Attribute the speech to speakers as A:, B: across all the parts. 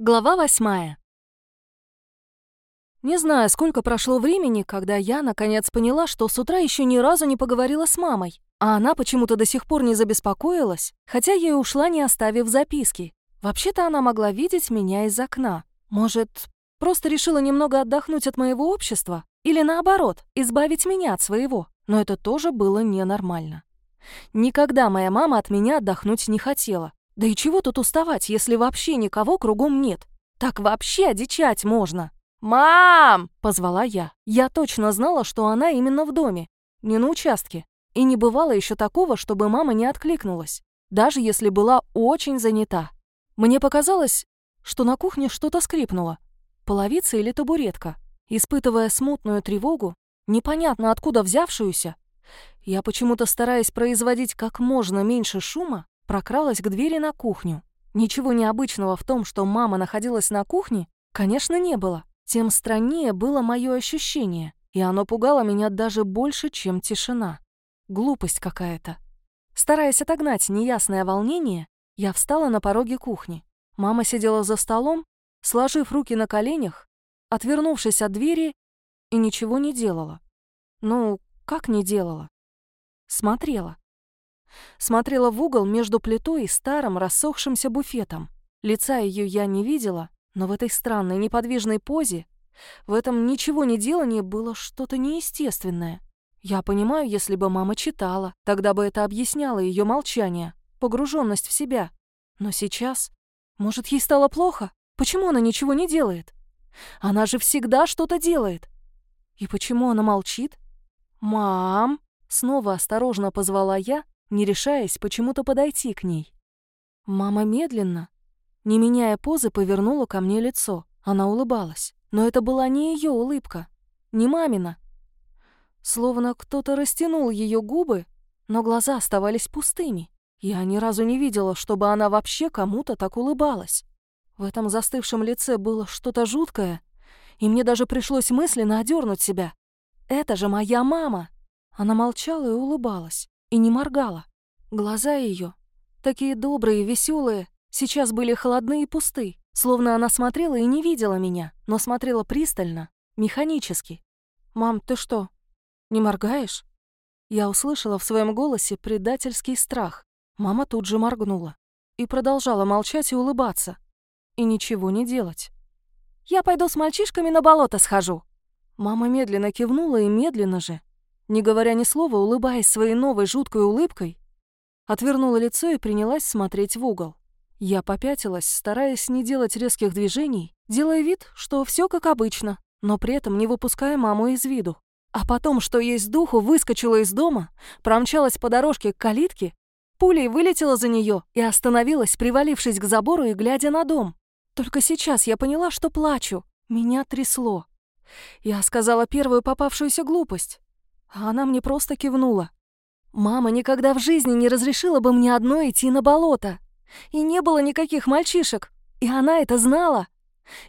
A: Глава восьмая. Не знаю, сколько прошло времени, когда я наконец поняла, что с утра еще ни разу не поговорила с мамой, а она почему-то до сих пор не забеспокоилась, хотя и ушла, не оставив записки. Вообще-то она могла видеть меня из окна. Может, просто решила немного отдохнуть от моего общества? Или наоборот, избавить меня от своего? Но это тоже было ненормально. Никогда моя мама от меня отдохнуть не хотела. Да и чего тут уставать, если вообще никого кругом нет? Так вообще одичать можно. «Мам!» — позвала я. Я точно знала, что она именно в доме, не на участке. И не бывало еще такого, чтобы мама не откликнулась, даже если была очень занята. Мне показалось, что на кухне что-то скрипнуло. Половица или табуретка. Испытывая смутную тревогу, непонятно откуда взявшуюся, я почему-то, стараясь производить как можно меньше шума, прокралась к двери на кухню. Ничего необычного в том, что мама находилась на кухне, конечно, не было. Тем страннее было мое ощущение, и оно пугало меня даже больше, чем тишина. Глупость какая-то. Стараясь отогнать неясное волнение, я встала на пороге кухни. Мама сидела за столом, сложив руки на коленях, отвернувшись от двери, и ничего не делала. Ну, как не делала? Смотрела. Смотрела в угол между плитой и старым рассохшимся буфетом. Лица ее я не видела, но в этой странной неподвижной позе, в этом ничего не делании было что-то неестественное. Я понимаю, если бы мама читала, тогда бы это объясняло ее молчание, погруженность в себя. Но сейчас, может, ей стало плохо? Почему она ничего не делает? Она же всегда что-то делает. И почему она молчит? «Мам!» — снова осторожно позвала я, не решаясь почему-то подойти к ней. Мама медленно, не меняя позы, повернула ко мне лицо. Она улыбалась, но это была не ее улыбка, не мамина. Словно кто-то растянул ее губы, но глаза оставались пустыми. Я ни разу не видела, чтобы она вообще кому-то так улыбалась. В этом застывшем лице было что-то жуткое, и мне даже пришлось мысленно одернуть себя. «Это же моя мама!» Она молчала и улыбалась и не моргала. Глаза ее, такие добрые веселые, сейчас были холодны и пусты, словно она смотрела и не видела меня, но смотрела пристально, механически. «Мам, ты что, не моргаешь?» Я услышала в своем голосе предательский страх. Мама тут же моргнула и продолжала молчать и улыбаться, и ничего не делать. «Я пойду с мальчишками на болото схожу». Мама медленно кивнула и медленно же, не говоря ни слова, улыбаясь своей новой жуткой улыбкой, отвернула лицо и принялась смотреть в угол. Я попятилась, стараясь не делать резких движений, делая вид, что все как обычно, но при этом не выпуская маму из виду. А потом, что есть духу, выскочила из дома, промчалась по дорожке к калитке, пулей вылетела за нее и остановилась, привалившись к забору и глядя на дом. Только сейчас я поняла, что плачу. Меня трясло. Я сказала первую попавшуюся глупость. А она мне просто кивнула. Мама никогда в жизни не разрешила бы мне одной идти на болото. И не было никаких мальчишек. И она это знала.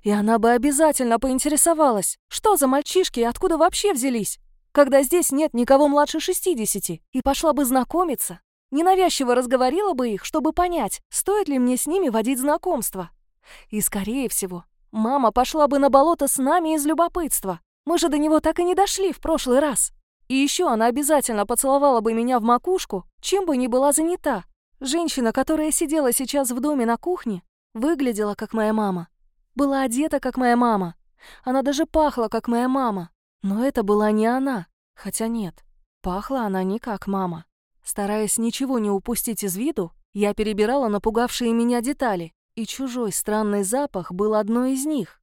A: И она бы обязательно поинтересовалась, что за мальчишки и откуда вообще взялись, когда здесь нет никого младше шестидесяти, и пошла бы знакомиться. Ненавязчиво разговорила бы их, чтобы понять, стоит ли мне с ними водить знакомство. И, скорее всего, мама пошла бы на болото с нами из любопытства. Мы же до него так и не дошли в прошлый раз. И еще она обязательно поцеловала бы меня в макушку, чем бы ни была занята. Женщина, которая сидела сейчас в доме на кухне, выглядела как моя мама. Была одета как моя мама. Она даже пахла как моя мама. Но это была не она. Хотя нет, пахла она не как мама. Стараясь ничего не упустить из виду, я перебирала напугавшие меня детали, и чужой странный запах был одной из них.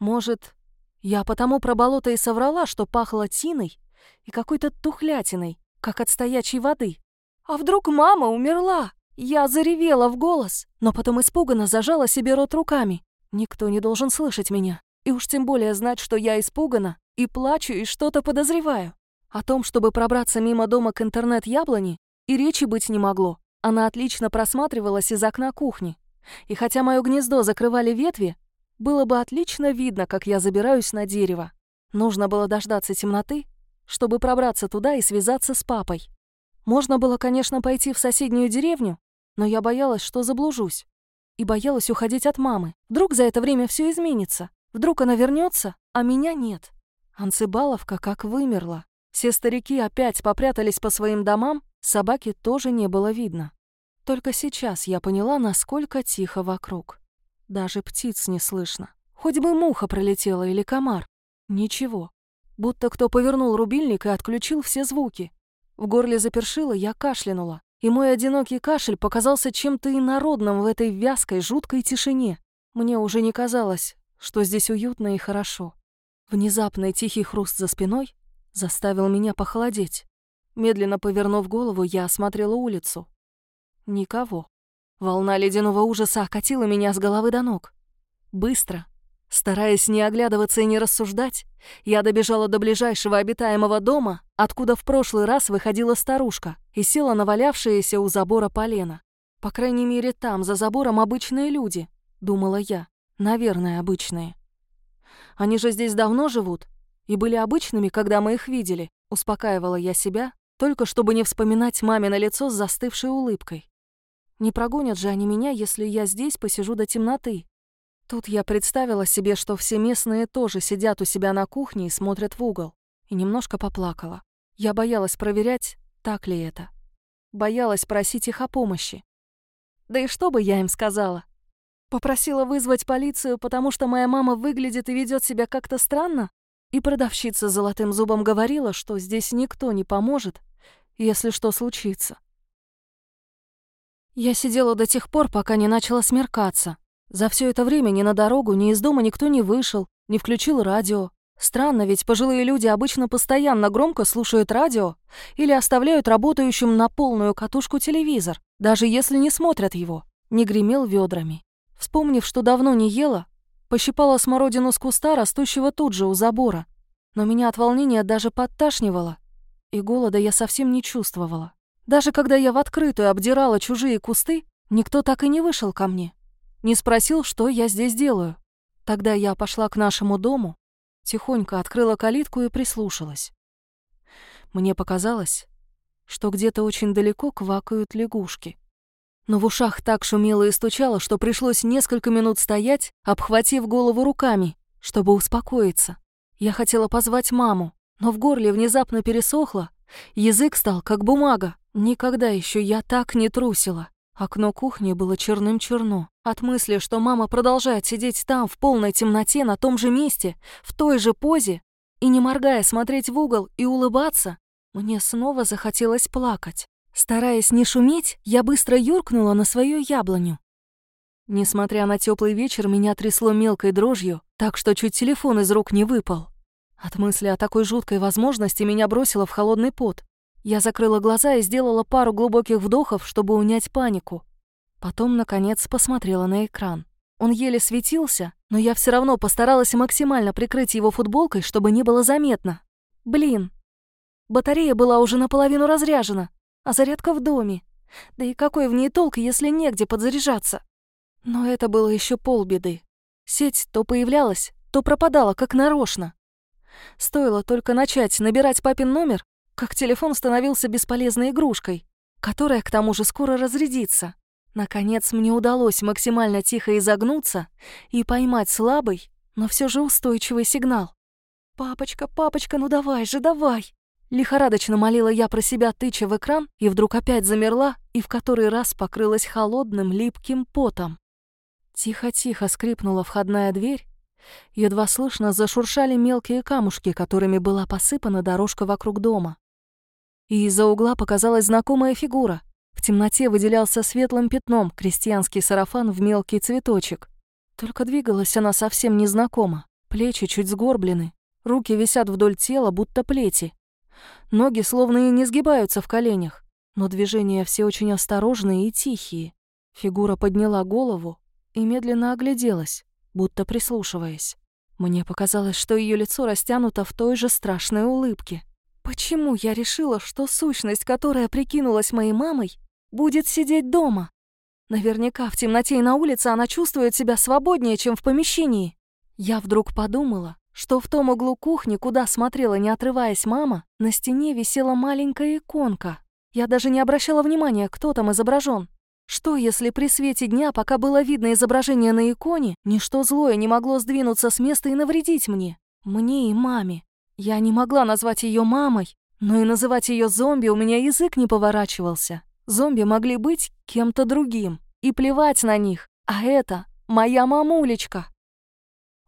A: Может, я потому про болото и соврала, что пахло тиной и какой-то тухлятиной, как от стоячей воды. А вдруг мама умерла? Я заревела в голос, но потом испуганно зажала себе рот руками. Никто не должен слышать меня, и уж тем более знать, что я испугана и плачу и что-то подозреваю. О том, чтобы пробраться мимо дома к интернет-яблони, и речи быть не могло. Она отлично просматривалась из окна кухни. И хотя мое гнездо закрывали ветви, было бы отлично видно, как я забираюсь на дерево. Нужно было дождаться темноты чтобы пробраться туда и связаться с папой. Можно было, конечно, пойти в соседнюю деревню, но я боялась, что заблужусь. и боялась уходить от мамы. Вдруг за это время все изменится. Вдруг она вернется, а меня нет. Анцибаловка как вымерла. Все старики опять попрятались по своим домам, собаки тоже не было видно. Только сейчас я поняла, насколько тихо вокруг. Даже птиц не слышно. Хоть бы муха пролетела или комар. Ничего. Будто кто повернул рубильник и отключил все звуки. В горле запершило, я кашлянула. И мой одинокий кашель показался чем-то инородным в этой вязкой, жуткой тишине. Мне уже не казалось, что здесь уютно и хорошо. Внезапный тихий хруст за спиной заставил меня похолодеть. Медленно повернув голову, я осмотрела улицу. Никого. Волна ледяного ужаса окатила меня с головы до ног. Быстро, стараясь не оглядываться и не рассуждать, я добежала до ближайшего обитаемого дома, откуда в прошлый раз выходила старушка, и села на валявшееся у забора полено. По крайней мере, там, за забором, обычные люди, думала я. Наверное, обычные. Они же здесь давно живут и были обычными, когда мы их видели, успокаивала я себя, только чтобы не вспоминать маме на лицо с застывшей улыбкой. Не прогонят же они меня, если я здесь посижу до темноты. Тут я представила себе, что все местные тоже сидят у себя на кухне и смотрят в угол, и немножко поплакала. Я боялась проверять, так ли это. Боялась просить их о помощи. Да и что бы я им сказала? Попросила вызвать полицию, потому что моя мама выглядит и ведет себя как-то странно? И продавщица золотым зубом говорила, что здесь никто не поможет, если что случится. Я сидела до тех пор, пока не начала смеркаться. За все это время ни на дорогу, ни из дома никто не вышел, не включил радио. Странно, ведь пожилые люди обычно постоянно громко слушают радио или оставляют работающим на полную катушку телевизор, даже если не смотрят его, не гремел ведрами. Вспомнив, что давно не ела, пощипала смородину с куста, растущего тут же у забора. Но меня от волнения даже подташнивало, и голода я совсем не чувствовала. Даже когда я в открытую обдирала чужие кусты, никто так и не вышел ко мне. Не спросил, что я здесь делаю. Тогда я пошла к нашему дому, тихонько открыла калитку и прислушалась. Мне показалось, что где-то очень далеко квакают лягушки но в ушах так шумело и стучало, что пришлось несколько минут стоять, обхватив голову руками, чтобы успокоиться. Я хотела позвать маму, но в горле внезапно пересохло, язык стал как бумага. Никогда еще я так не трусила. Окно кухни было черным-черно. От мысли, что мама продолжает сидеть там, в полной темноте, на том же месте, в той же позе, и не моргая смотреть в угол и улыбаться, мне снова захотелось плакать. Стараясь не шуметь, я быстро юркнула на свою яблоню. Несмотря на теплый вечер, меня трясло мелкой дрожью, так что чуть телефон из рук не выпал. От мысли о такой жуткой возможности меня бросило в холодный пот. Я закрыла глаза и сделала пару глубоких вдохов, чтобы унять панику. Потом, наконец, посмотрела на экран. Он еле светился, но я все равно постаралась максимально прикрыть его футболкой, чтобы не было заметно. Блин. Батарея была уже наполовину разряжена а зарядка в доме. Да и какой в ней толк, если негде подзаряжаться? Но это было еще полбеды. Сеть то появлялась, то пропадала, как нарочно. Стоило только начать набирать папин номер, как телефон становился бесполезной игрушкой, которая к тому же скоро разрядится. Наконец мне удалось максимально тихо изогнуться и поймать слабый, но все же устойчивый сигнал. «Папочка, папочка, ну давай же, давай!» Лихорадочно молила я про себя, тыча в экран, и вдруг опять замерла и в который раз покрылась холодным, липким потом. Тихо-тихо скрипнула входная дверь, едва слышно зашуршали мелкие камушки, которыми была посыпана дорожка вокруг дома. И из-за угла показалась знакомая фигура. В темноте выделялся светлым пятном крестьянский сарафан в мелкий цветочек. Только двигалась она совсем незнакомо. Плечи чуть сгорблены, руки висят вдоль тела, будто плети. Ноги словно и не сгибаются в коленях, но движения все очень осторожные и тихие. Фигура подняла голову и медленно огляделась, будто прислушиваясь. Мне показалось, что ее лицо растянуто в той же страшной улыбке. Почему я решила, что сущность, которая прикинулась моей мамой, будет сидеть дома? Наверняка в темноте и на улице она чувствует себя свободнее, чем в помещении. Я вдруг подумала, что в том углу кухни, куда смотрела, не отрываясь мама, на стене висела маленькая иконка. Я даже не обращала внимания, кто там изображен. Что, если при свете дня, пока было видно изображение на иконе, ничто злое не могло сдвинуться с места и навредить мне? Мне и маме. Я не могла назвать ее мамой, но и называть ее зомби у меня язык не поворачивался. Зомби могли быть кем-то другим. И плевать на них. А это моя мамулечка.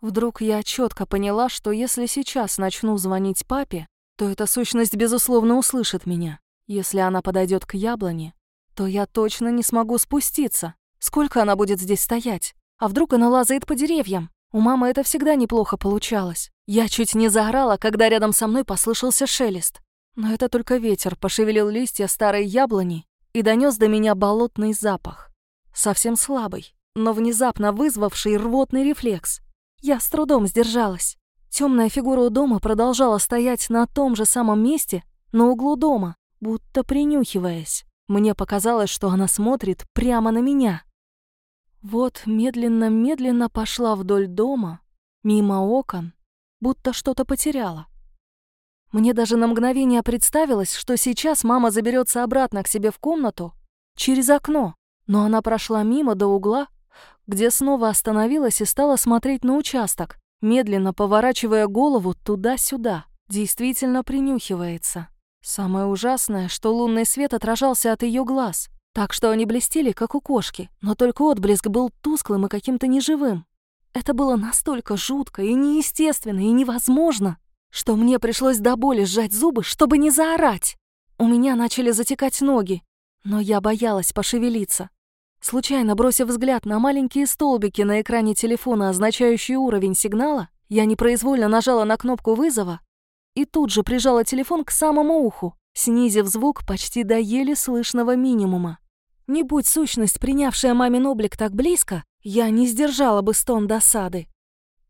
A: Вдруг я четко поняла, что если сейчас начну звонить папе, то эта сущность, безусловно, услышит меня. Если она подойдет к яблоне, то я точно не смогу спуститься. Сколько она будет здесь стоять? А вдруг она лазает по деревьям? У мамы это всегда неплохо получалось. Я чуть не заорала, когда рядом со мной послышался шелест. Но это только ветер пошевелил листья старой яблони и донес до меня болотный запах. Совсем слабый, но внезапно вызвавший рвотный рефлекс. Я с трудом сдержалась. Темная фигура у дома продолжала стоять на том же самом месте, на углу дома, будто принюхиваясь. Мне показалось, что она смотрит прямо на меня. Вот медленно-медленно пошла вдоль дома, мимо окон, будто что-то потеряла. Мне даже на мгновение представилось, что сейчас мама заберется обратно к себе в комнату через окно, но она прошла мимо до угла, где снова остановилась и стала смотреть на участок, медленно поворачивая голову туда-сюда, действительно принюхивается. Самое ужасное, что лунный свет отражался от ее глаз, так что они блестели, как у кошки, но только отблеск был тусклым и каким-то неживым. Это было настолько жутко и неестественно и невозможно, что мне пришлось до боли сжать зубы, чтобы не заорать. У меня начали затекать ноги, но я боялась пошевелиться. Случайно бросив взгляд на маленькие столбики на экране телефона, означающие уровень сигнала, я непроизвольно нажала на кнопку вызова и тут же прижала телефон к самому уху, снизив звук почти до еле слышного минимума. Не будь сущность, принявшая мамин облик так близко, я не сдержала бы стон досады.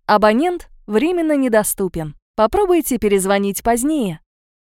A: Абонент временно недоступен. Попробуйте перезвонить позднее.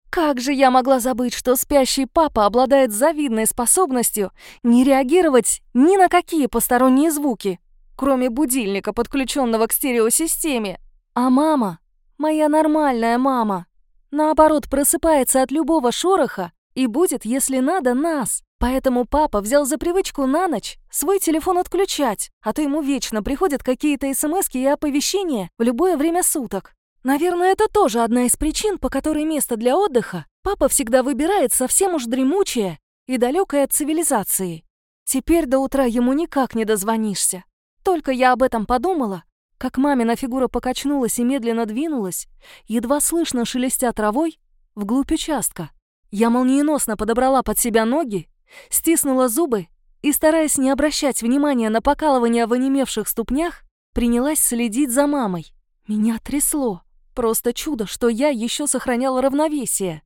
A: Как же я могла забыть, что спящий папа обладает завидной способностью не реагировать ни на какие посторонние звуки, кроме будильника, подключенного к стереосистеме. А мама Моя нормальная мама. Наоборот, просыпается от любого шороха и будет, если надо, нас. Поэтому папа взял за привычку на ночь свой телефон отключать, а то ему вечно приходят какие-то смс и оповещения в любое время суток. Наверное, это тоже одна из причин, по которой место для отдыха папа всегда выбирает совсем уж дремучее и далекое от цивилизации. Теперь до утра ему никак не дозвонишься. Только я об этом подумала, как мамина фигура покачнулась и медленно двинулась, едва слышно шелестя травой, вглубь участка. Я молниеносно подобрала под себя ноги, стиснула зубы и, стараясь не обращать внимания на покалывание в онемевших ступнях, принялась следить за мамой. Меня трясло. Просто чудо, что я еще сохраняла равновесие.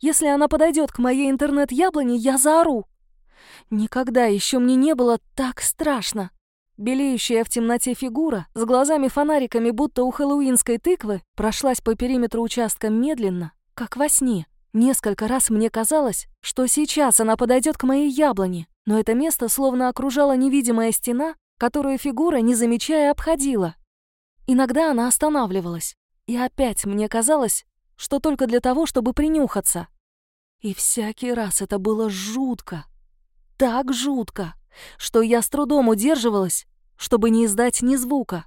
A: Если она подойдет к моей интернет-яблоне, я заору. Никогда еще мне не было так страшно. Белеющая в темноте фигура с глазами-фонариками, будто у хэллоуинской тыквы, прошлась по периметру участка медленно, как во сне. Несколько раз мне казалось, что сейчас она подойдет к моей яблоне, но это место словно окружала невидимая стена, которую фигура, не замечая, обходила. Иногда она останавливалась, и опять мне казалось, что только для того, чтобы принюхаться. И всякий раз это было жутко, так жутко, что я с трудом удерживалась чтобы не издать ни звука.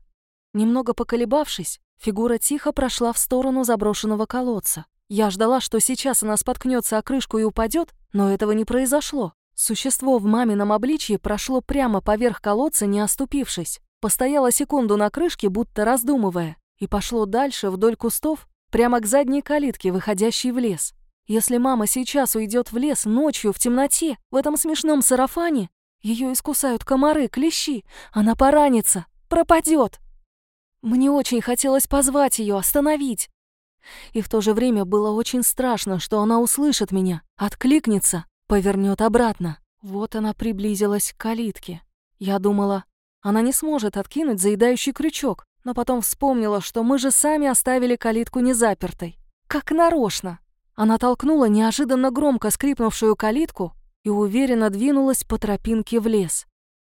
A: Немного поколебавшись, фигура тихо прошла в сторону заброшенного колодца. Я ждала, что сейчас она споткнется о крышку и упадет, но этого не произошло. Существо в мамином обличье прошло прямо поверх колодца, не оступившись. Постояло секунду на крышке, будто раздумывая, и пошло дальше, вдоль кустов, прямо к задней калитке, выходящей в лес. Если мама сейчас уйдет в лес ночью, в темноте, в этом смешном сарафане, ее искусают комары, клещи. Она поранится, пропадет. Мне очень хотелось позвать ее, остановить. И в то же время было очень страшно, что она услышит меня, откликнется, повернет обратно. Вот она приблизилась к калитке. Я думала, она не сможет откинуть заедающий крючок, но потом вспомнила, что мы же сами оставили калитку незапертой. Как нарочно. Она толкнула неожиданно громко скрипнувшую калитку, и уверенно двинулась по тропинке в лес.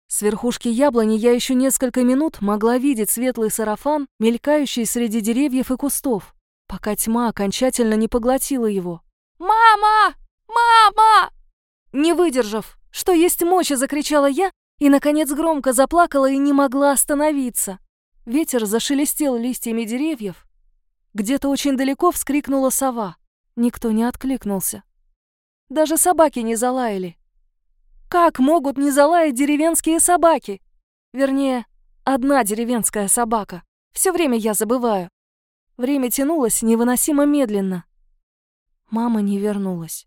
A: С верхушки яблони я еще несколько минут могла видеть светлый сарафан, мелькающий среди деревьев и кустов, пока тьма окончательно не поглотила его. «Мама! Мама!» Не выдержав, Что есть мочи!» — закричала я и, наконец, громко заплакала и не могла остановиться. Ветер зашелестел листьями деревьев. Где-то очень далеко вскрикнула сова. Никто не откликнулся. Даже собаки не залаяли. Как могут не залаять деревенские собаки? Вернее, одна деревенская собака. Все время я забываю. Время тянулось невыносимо медленно. Мама не вернулась.